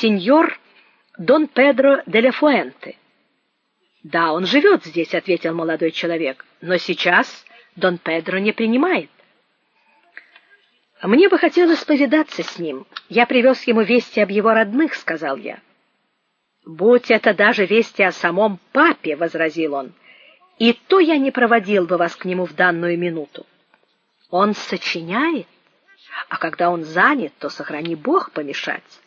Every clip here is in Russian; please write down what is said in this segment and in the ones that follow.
сеньор Дон Педро де ла Фуэнте. Да, он живет здесь, ответил молодой человек. Но сейчас Дон Педро не принимает. Мне бы хотелось повидаться с ним. Я привез ему вести об его родных, сказал я. Будь это даже вести о самом папе, возразил он. И то я не проводил бы вас к нему в данную минуту. Он сочиняет, а когда он занят, то сохрани Бог помешать.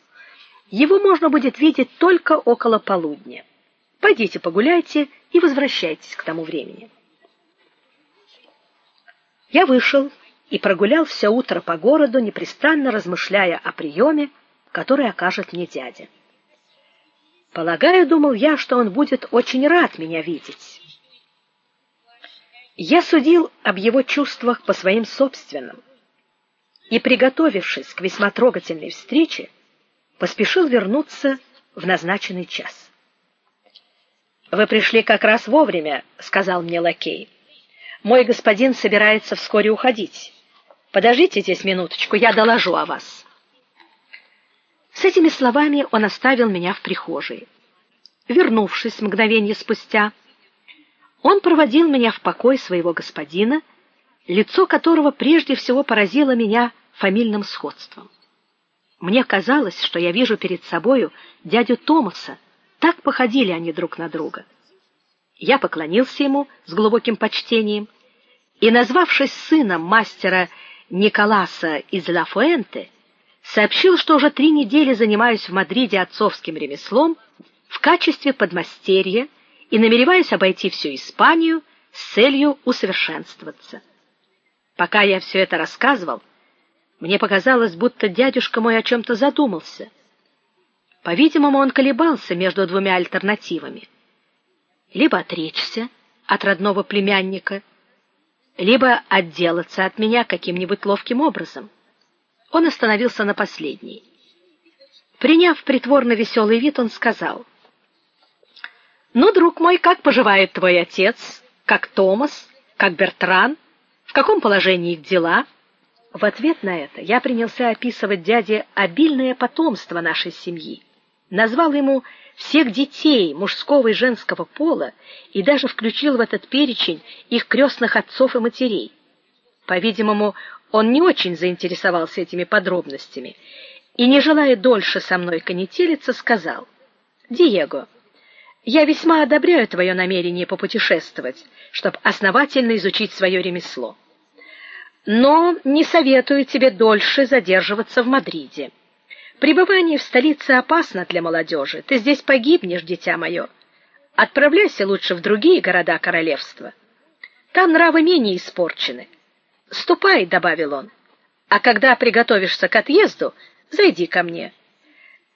Его можно будет видеть только около полудня. Пойдите погуляйте и возвращайтесь к тому времени. Я вышел и прогулял все утро по городу, непрестанно размышляя о приеме, который окажет мне дядя. Полагаю, думал я, что он будет очень рад меня видеть. Я судил об его чувствах по своим собственным и, приготовившись к весьма трогательной встрече, поспешил вернуться в назначенный час. Вы пришли как раз вовремя, сказал мне лакей. Мой господин собирается вскоре уходить. Подождите здесь минуточку, я доложу о вас. С этими словами он оставил меня в прихожей. Вернувшись мгновение спустя, он проводил меня в покой своего господина, лицо которого прежде всего поразило меня фамильным сходством. Мне казалось, что я вижу перед собою дядю Томаса, так походили они друг на друга. Я поклонился ему с глубоким почтением и, назвавшись сыном мастера Николаса из Ла-Фуэнте, сообщил, что уже три недели занимаюсь в Мадриде отцовским ремеслом в качестве подмастерья и намереваюсь обойти всю Испанию с целью усовершенствоваться. Пока я все это рассказывал, мне показалось, будто дядюшка мой о чем то задумался. По-видимому, он колебался между двумя альтернативами: либо отречься от родного племянника, либо отделаться от меня каким-нибудь ловким образом. Он остановился на последней. Приняв притворно веселый вид, он сказал: ну, друг мой, как поживает твой отец? Как Томас? Как Бертран? В каком положении их дела? В ответ на это я принялся описывать дяде обильное потомство нашей семьи. Назвал ему всех детей мужского и женского пола и даже включил в этот перечень их крестных отцов и матерей. По-видимому, он не очень заинтересовался этими подробностями и, не желая дольше со мной конетелиться, сказал: "Диего, я весьма одобряю твое намерение попутешествовать, чтобы основательно изучить свое ремесло. Но не советую тебе дольше задерживаться в Мадриде. Пребывание в столице опасно для молодежи. Ты здесь погибнешь, дитя мое. Отправляйся лучше в другие города королевства. Там нравы менее испорчены. Ступай, добавил он. А когда приготовишься к отъезду, зайди ко мне.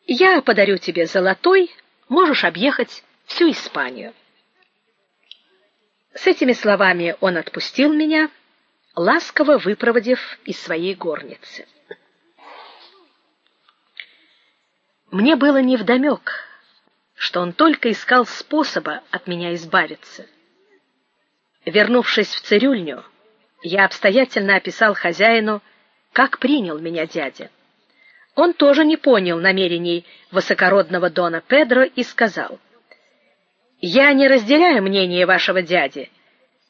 Я подарю тебе золотой, можешь объехать всю Испанию. С этими словами он отпустил меня, ласково выпроводив из своей горницы. Мне было невдомек, что он только искал способа от меня избавиться. Вернувшись в цирюльню, я обстоятельно описал хозяину, как принял меня дядя. Он тоже не понял намерений высокородного дона Педро и сказал: я не разделяю мнение вашего дяди.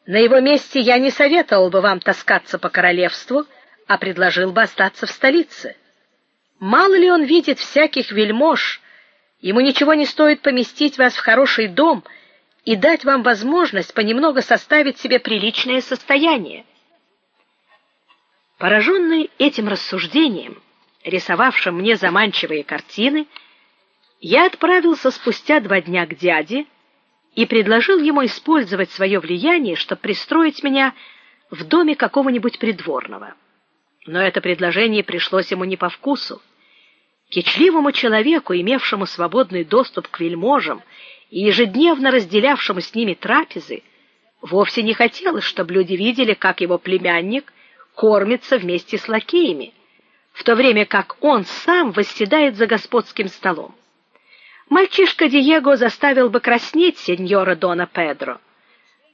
На его месте я не советовал бы вам таскаться по королевству, а предложил бы остаться в столице. Мало ли он видит всяких вельмож, ему ничего не стоит поместить вас в хороший дом и дать вам возможность понемногу составить себе приличное состояние. Пораженный этим рассуждением, рисовавшим мне заманчивые картины, я отправился спустя два дня к дяде и предложил ему использовать свое влияние, чтобы пристроить меня в доме какого-нибудь придворного. Но это предложение пришлось ему не по вкусу. Кичливому человеку, имевшему свободный доступ к вельможам и ежедневно разделявшему с ними трапезы, вовсе не хотелось, чтобы люди видели, как его племянник кормится вместе с лакеями, в то время как он сам восседает за господским столом. Мальчишка Диего заставил бы краснеть сеньора Дона Педро.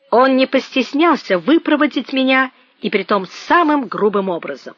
Он не постеснялся выпроводить меня и притом самым грубым образом.